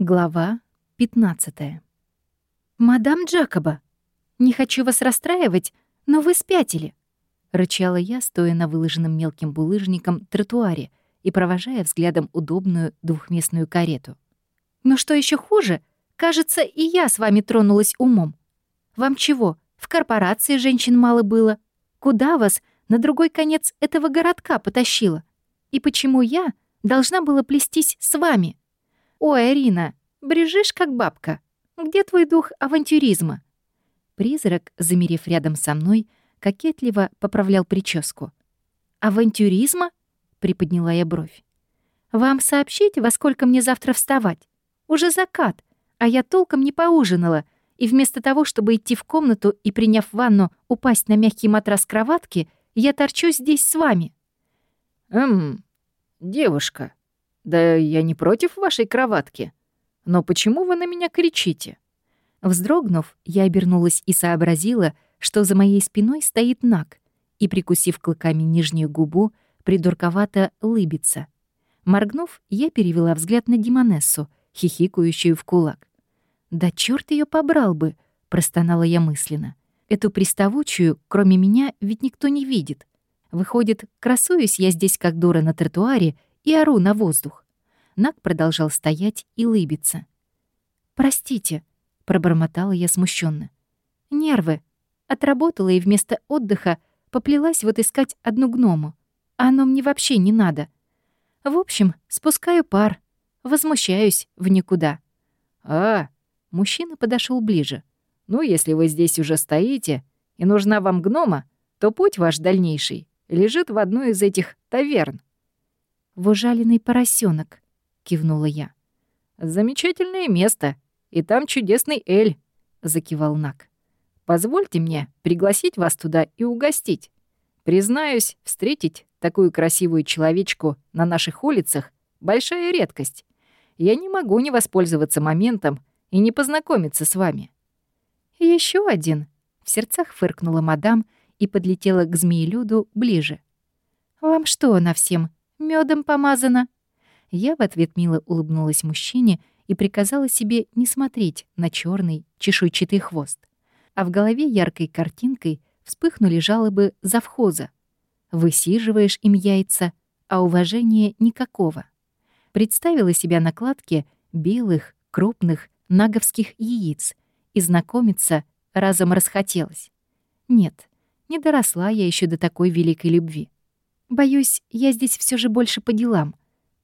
Глава 15 «Мадам Джакоба, не хочу вас расстраивать, но вы спятили», — рычала я, стоя на выложенном мелким булыжником тротуаре и провожая взглядом удобную двухместную карету. «Но что еще хуже, кажется, и я с вами тронулась умом. Вам чего, в корпорации женщин мало было? Куда вас на другой конец этого городка потащило? И почему я должна была плестись с вами?» «Ой, Арина, брежишь как бабка. Где твой дух авантюризма?» Призрак, замерев рядом со мной, кокетливо поправлял прическу. «Авантюризма?» — приподняла я бровь. «Вам сообщить, во сколько мне завтра вставать? Уже закат, а я толком не поужинала, и вместо того, чтобы идти в комнату и, приняв ванну, упасть на мягкий матрас кроватки, я торчу здесь с вами». «Эм, девушка», «Да я не против вашей кроватки. Но почему вы на меня кричите?» Вздрогнув, я обернулась и сообразила, что за моей спиной стоит Нак и, прикусив клыками нижнюю губу, придурковато лыбится. Моргнув, я перевела взгляд на Димонессу, хихикающую в кулак. «Да чёрт её побрал бы!» — простонала я мысленно. «Эту приставучую, кроме меня, ведь никто не видит. Выходит, красуюсь я здесь как дура на тротуаре и ору на воздух. Нак продолжал стоять и лыбиться. «Простите», — пробормотала я смущенно. «Нервы. Отработала и вместо отдыха поплелась вот искать одну гному. А оно мне вообще не надо. В общем, спускаю пар. Возмущаюсь в никуда». «А, мужчина подошел ближе. Ну, если вы здесь уже стоите и нужна вам гнома, то путь ваш дальнейший лежит в одной из этих таверн в ужаленный поросенок, кивнула я. Замечательное место, и там чудесный Эль, закивал Нак. Позвольте мне пригласить вас туда и угостить. Признаюсь, встретить такую красивую человечку на наших улицах — большая редкость. Я не могу не воспользоваться моментом и не познакомиться с вами. Еще один. В сердцах фыркнула мадам и подлетела к змеелюду ближе. «Вам что она всем медом помазана». Я в ответ мило улыбнулась мужчине и приказала себе не смотреть на черный чешуйчатый хвост. А в голове яркой картинкой вспыхнули жалобы завхоза. Высиживаешь им яйца, а уважения никакого. Представила себя на кладке белых, крупных, наговских яиц, и знакомиться разом расхотелось. Нет, не доросла я еще до такой великой любви. Боюсь, я здесь все же больше по делам.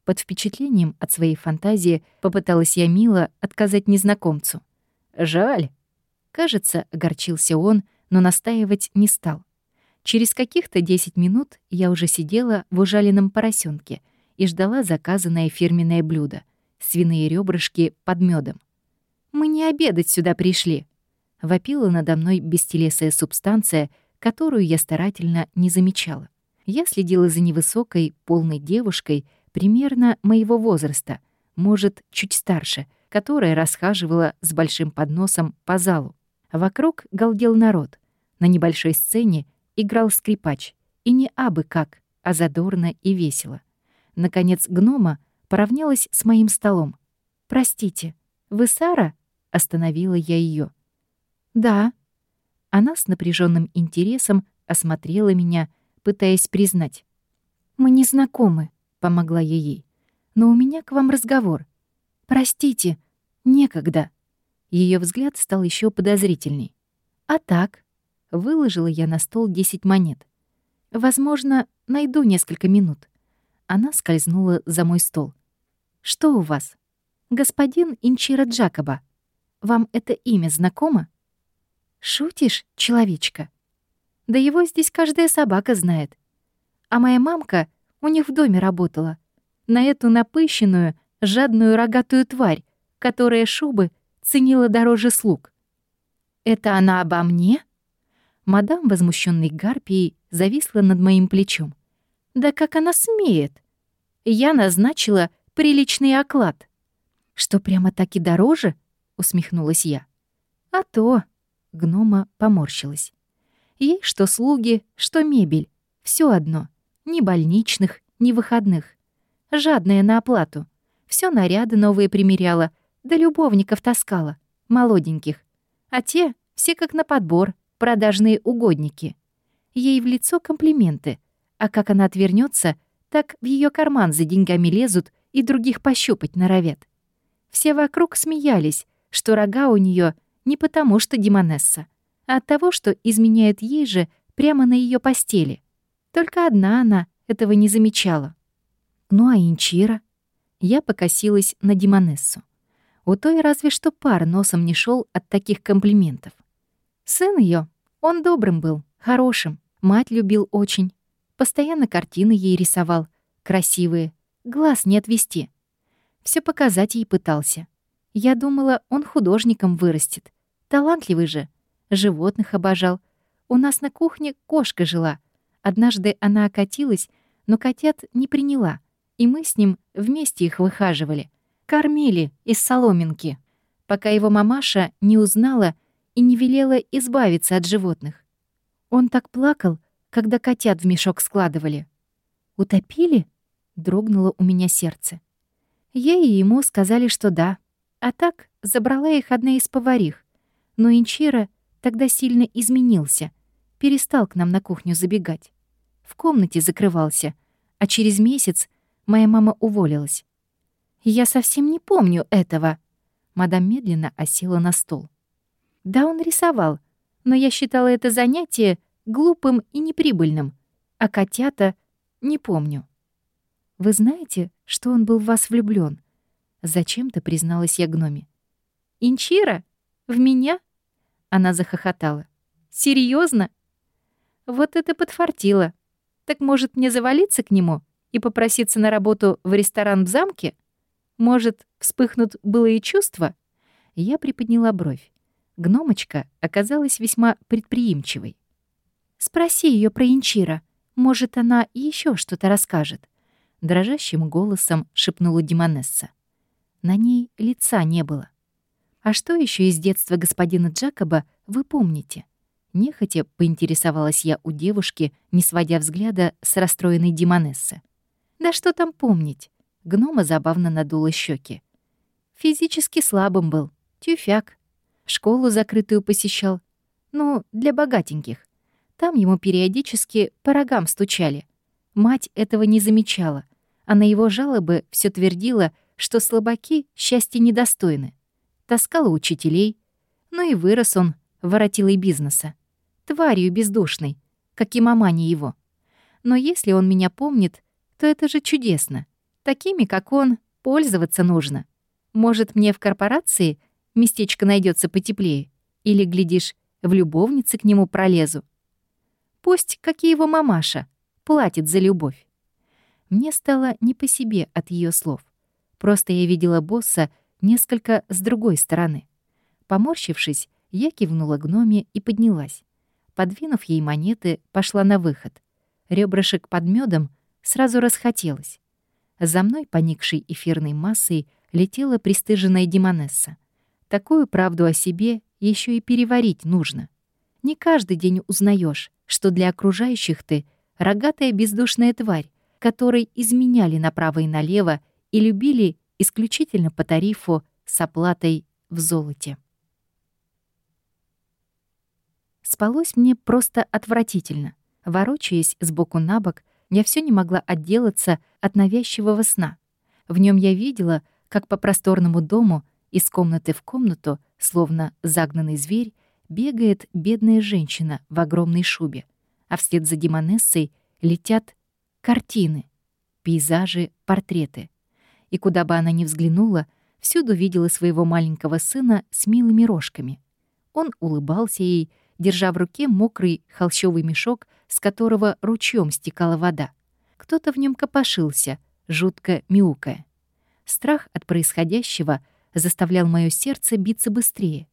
Под впечатлением от своей фантазии попыталась я мило отказать незнакомцу. «Жаль». Кажется, огорчился он, но настаивать не стал. Через каких-то 10 минут я уже сидела в ужаленном поросенке и ждала заказанное фирменное блюдо — свиные ребрышки под медом. «Мы не обедать сюда пришли», — вопила надо мной бестелесая субстанция, которую я старательно не замечала. Я следила за невысокой, полной девушкой примерно моего возраста, может, чуть старше, которая расхаживала с большим подносом по залу. Вокруг галдел народ. На небольшой сцене играл скрипач. И не абы как, а задорно и весело. Наконец гнома поравнялась с моим столом. «Простите, вы Сара?» — остановила я ее. «Да». Она с напряженным интересом осмотрела меня, пытаясь признать. «Мы не знакомы», — помогла я ей. «Но у меня к вам разговор. Простите, некогда». Ее взгляд стал еще подозрительней. «А так?» — выложила я на стол 10 монет. «Возможно, найду несколько минут». Она скользнула за мой стол. «Что у вас?» «Господин Инчира Джакоба. Вам это имя знакомо?» «Шутишь, человечка?» Да его здесь каждая собака знает. А моя мамка у них в доме работала. На эту напыщенную, жадную рогатую тварь, которая шубы ценила дороже слуг. «Это она обо мне?» Мадам, возмущенной гарпией, зависла над моим плечом. «Да как она смеет?» Я назначила приличный оклад. «Что, прямо так и дороже?» — усмехнулась я. «А то...» — гнома поморщилась. Ей что слуги, что мебель. все одно. Ни больничных, ни выходных. Жадная на оплату. Все наряды новые примеряла, да любовников таскала, молоденьких. А те все как на подбор, продажные угодники. Ей в лицо комплименты, а как она отвернется, так в ее карман за деньгами лезут и других пощупать норовят. Все вокруг смеялись, что рога у нее не потому, что Димонесса, а от того, что изменяет ей же прямо на ее постели. Только одна она этого не замечала. Ну а Инчира? Я покосилась на Димонессу. У той разве что пар носом не шел от таких комплиментов. Сын ее, он добрым был, хорошим, мать любил очень. Постоянно картины ей рисовал, красивые, глаз не отвести. Все показать ей пытался. Я думала, он художником вырастет. Талантливый же. Животных обожал. У нас на кухне кошка жила. Однажды она окатилась, но котят не приняла, и мы с ним вместе их выхаживали. Кормили из соломинки, пока его мамаша не узнала и не велела избавиться от животных. Он так плакал, когда котят в мешок складывали. «Утопили?» — дрогнуло у меня сердце. Ей и ему сказали, что да. А так забрала их одна из поварих. Но Инчира тогда сильно изменился, перестал к нам на кухню забегать. В комнате закрывался, а через месяц моя мама уволилась. «Я совсем не помню этого». Мадам медленно осела на стол. «Да, он рисовал, но я считала это занятие глупым и неприбыльным, а котята не помню». «Вы знаете, что он был в вас влюблён?» Зачем-то призналась я гноме. «Инчира? В меня?» Она захохотала. «Серьёзно? Вот это подфартило. Так может мне завалиться к нему и попроситься на работу в ресторан в замке?» Может, вспыхнут былые чувства? Я приподняла бровь. Гномочка оказалась весьма предприимчивой. «Спроси ее про Инчира. Может, она еще что-то расскажет». Дрожащим голосом шепнула Димонесса. На ней лица не было. «А что еще из детства господина Джакоба вы помните?» Нехотя поинтересовалась я у девушки, не сводя взгляда с расстроенной Димонессы. «Да что там помнить? Гнома забавно надула щеки. Физически слабым был, тюфяк. Школу закрытую посещал. Ну, для богатеньких. Там ему периодически по рогам стучали. Мать этого не замечала, а на его жалобы все твердила, что слабаки счастья недостойны. Таскала учителей, ну и вырос он воротилой бизнеса. Тварью бездушной, как и маманя его. Но если он меня помнит, то это же чудесно. Такими, как он, пользоваться нужно. Может, мне в корпорации местечко найдется потеплее? Или, глядишь, в любовнице к нему пролезу? Пусть, как и его мамаша, платит за любовь. Мне стало не по себе от ее слов. Просто я видела босса несколько с другой стороны. Поморщившись, я кивнула гноме и поднялась. Подвинув ей монеты, пошла на выход. Ребрышек под медом сразу расхотелось. За мной, поникшей эфирной массой, летела пристыженная Димонесса. Такую правду о себе еще и переварить нужно. Не каждый день узнаешь, что для окружающих ты — рогатая бездушная тварь, которой изменяли направо и налево и любили исключительно по тарифу с оплатой в золоте. Спалось мне просто отвратительно. Ворочаясь сбоку на бок, я все не могла отделаться от навязчивого сна. В нем я видела, как по просторному дому из комнаты в комнату, словно загнанный зверь, бегает бедная женщина в огромной шубе, а вслед за Демонессой летят картины, пейзажи, портреты. И куда бы она ни взглянула, всюду видела своего маленького сына с милыми рожками. Он улыбался ей, держа в руке мокрый холщовый мешок, с которого ручьем стекала вода. Кто-то в нем копошился, жутко мяукая. Страх от происходящего заставлял мое сердце биться быстрее.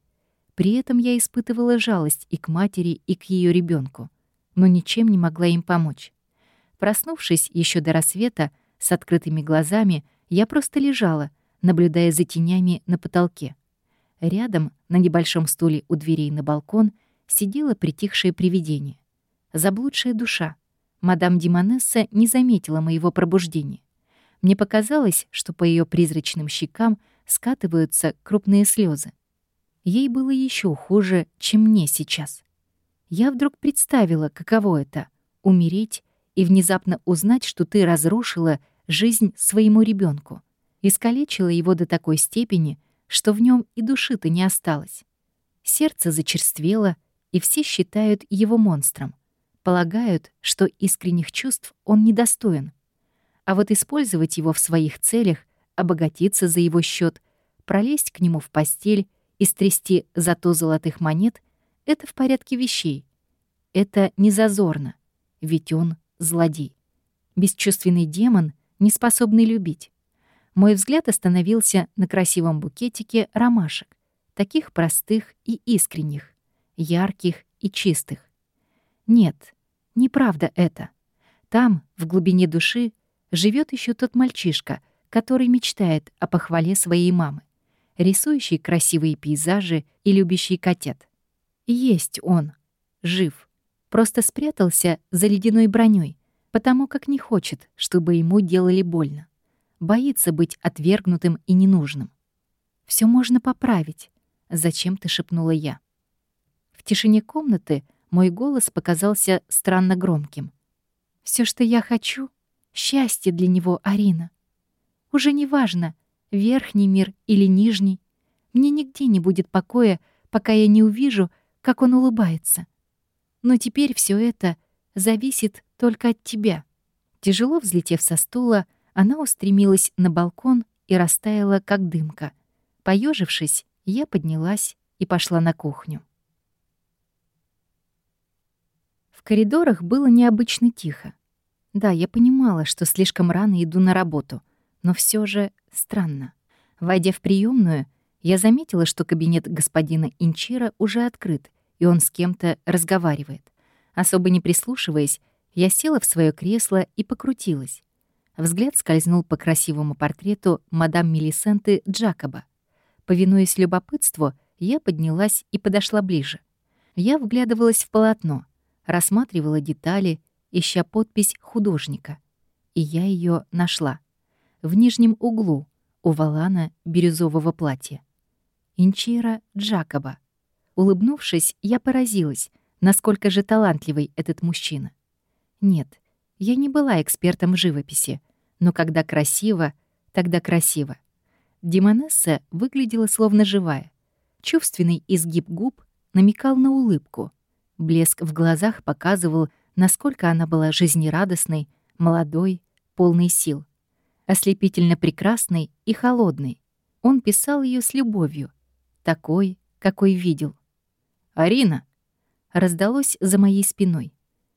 При этом я испытывала жалость и к матери, и к ее ребенку, но ничем не могла им помочь. Проснувшись еще до рассвета, с открытыми глазами, я просто лежала, наблюдая за тенями на потолке. Рядом, на небольшом стуле у дверей на балкон, сидело притихшее привидение. Заблудшая душа. Мадам Димонесса не заметила моего пробуждения. Мне показалось, что по ее призрачным щекам скатываются крупные слезы. Ей было еще хуже, чем мне сейчас. Я вдруг представила, каково это — умереть и внезапно узнать, что ты разрушила жизнь своему ребенку, искалечила его до такой степени, что в нем и души-то не осталось. Сердце зачерствело, и все считают его монстром, полагают, что искренних чувств он недостоин. А вот использовать его в своих целях, обогатиться за его счет, пролезть к нему в постель и стрясти за то золотых монет — это в порядке вещей. Это не зазорно, ведь он — злодей. Бесчувственный демон, не способный любить. Мой взгляд остановился на красивом букетике ромашек, таких простых и искренних, ярких и чистых. Нет, неправда это. Там, в глубине души, живет еще тот мальчишка, который мечтает о похвале своей мамы рисующий красивые пейзажи и любящий котят. есть он, жив, просто спрятался за ледяной броней, потому как не хочет, чтобы ему делали больно. Боится быть отвергнутым и ненужным. Все можно поправить», — зачем-то шепнула я. В тишине комнаты мой голос показался странно громким. Все, что я хочу — счастье для него, Арина. Уже не важно, верхний мир или нижний. Мне нигде не будет покоя, пока я не увижу, как он улыбается. Но теперь все это зависит только от тебя. Тяжело взлетев со стула, она устремилась на балкон и растаяла, как дымка. Поежившись, я поднялась и пошла на кухню. В коридорах было необычно тихо. Да, я понимала, что слишком рано иду на работу, но все же Странно. Войдя в приемную, я заметила, что кабинет господина Инчира уже открыт, и он с кем-то разговаривает. Особо не прислушиваясь, я села в свое кресло и покрутилась. Взгляд скользнул по красивому портрету мадам Мелисенты Джакоба. Повинуясь любопытству, я поднялась и подошла ближе. Я вглядывалась в полотно, рассматривала детали, ища подпись художника. И я ее нашла — в нижнем углу у валана бирюзового платья. Инчира Джакоба. Улыбнувшись, я поразилась, насколько же талантливый этот мужчина. Нет, я не была экспертом в живописи, но когда красиво, тогда красиво. Димонесса выглядела словно живая. Чувственный изгиб губ намекал на улыбку. Блеск в глазах показывал, насколько она была жизнерадостной, молодой, полной сил ослепительно прекрасной и холодной. Он писал ее с любовью, такой, какой видел. «Арина!» Раздалось за моей спиной.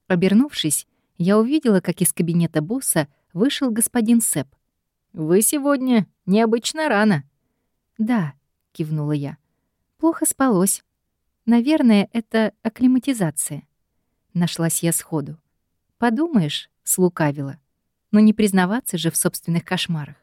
Обернувшись, я увидела, как из кабинета босса вышел господин Сэп. «Вы сегодня необычно рано». «Да», — кивнула я. «Плохо спалось. Наверное, это акклиматизация». Нашлась я сходу. «Подумаешь», — слукавила но не признаваться же в собственных кошмарах.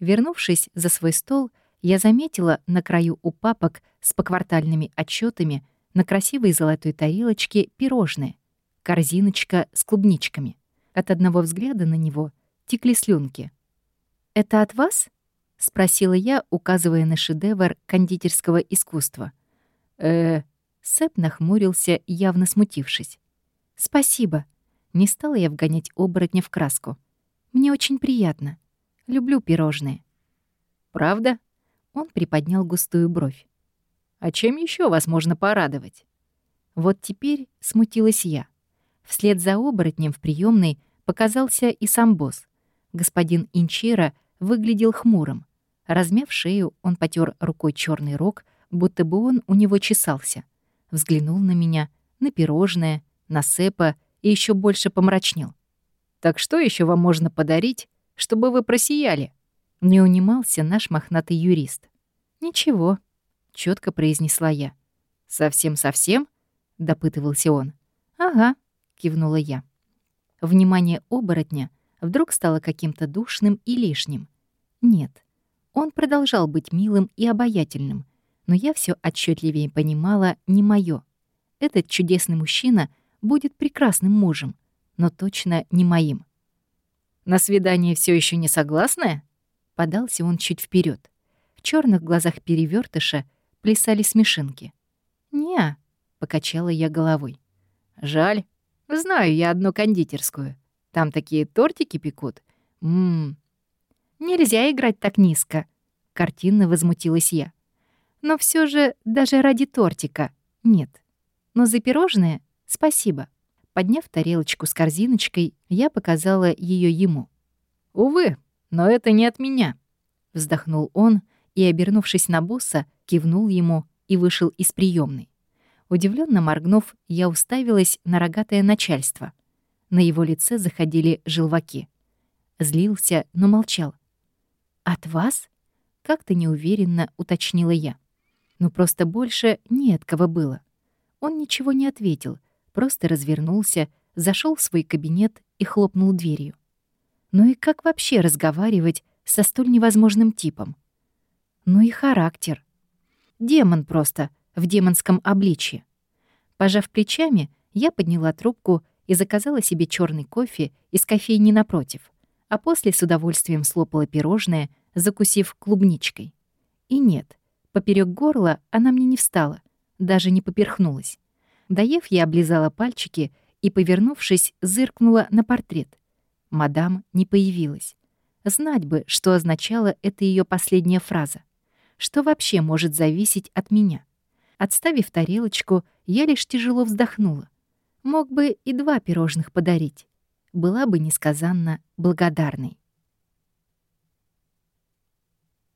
Вернувшись за свой стол, я заметила на краю у папок с поквартальными отчетами на красивой золотой тарелочке пирожные, корзиночка с клубничками. От одного взгляда на него текли слюнки. «Это от вас?» — спросила я, указывая на шедевр кондитерского искусства. э Сэп нахмурился, явно смутившись. «Спасибо». Не стала я вгонять оборотня в краску. Мне очень приятно. Люблю пирожные». «Правда?» Он приподнял густую бровь. «А чем еще вас можно порадовать?» Вот теперь смутилась я. Вслед за оборотнем в приемной показался и сам босс. Господин Инчира выглядел хмурым. Размяв шею, он потер рукой черный рог, будто бы он у него чесался. Взглянул на меня, на пирожное, на Сэпа и еще больше помрачнел. Так что еще вам можно подарить, чтобы вы просияли?» Не унимался наш мохнатый юрист. «Ничего», — четко произнесла я. «Совсем-совсем?» — допытывался он. «Ага», — кивнула я. Внимание оборотня вдруг стало каким-то душным и лишним. Нет, он продолжал быть милым и обаятельным, но я все отчетливее понимала не мое. Этот чудесный мужчина будет прекрасным мужем, но точно не моим. «На свидание все еще не согласны?» Подался он чуть вперед. В черных глазах перевертыша плясали смешинки. «Не», — покачала я головой. «Жаль. Знаю я одну кондитерскую. Там такие тортики пекут. Ммм». «Нельзя играть так низко», — картинно возмутилась я. «Но все же даже ради тортика нет. Но за пирожное спасибо». Подняв тарелочку с корзиночкой, я показала ее ему. «Увы, но это не от меня», — вздохнул он и, обернувшись на босса, кивнул ему и вышел из приемной. Удивленно моргнув, я уставилась на рогатое начальство. На его лице заходили желваки. Злился, но молчал. «От вас?» — как-то неуверенно уточнила я. Ну просто больше не от кого было. Он ничего не ответил, просто развернулся, зашел в свой кабинет и хлопнул дверью. Ну и как вообще разговаривать со столь невозможным типом? Ну и характер. Демон просто, в демонском обличье. Пожав плечами, я подняла трубку и заказала себе черный кофе из кофейни напротив, а после с удовольствием слопала пирожное, закусив клубничкой. И нет, поперек горла она мне не встала, даже не поперхнулась. Доев, я облизала пальчики и, повернувшись, зыркнула на портрет. Мадам не появилась. Знать бы, что означала эта ее последняя фраза. Что вообще может зависеть от меня? Отставив тарелочку, я лишь тяжело вздохнула. Мог бы и два пирожных подарить. Была бы несказанно благодарной.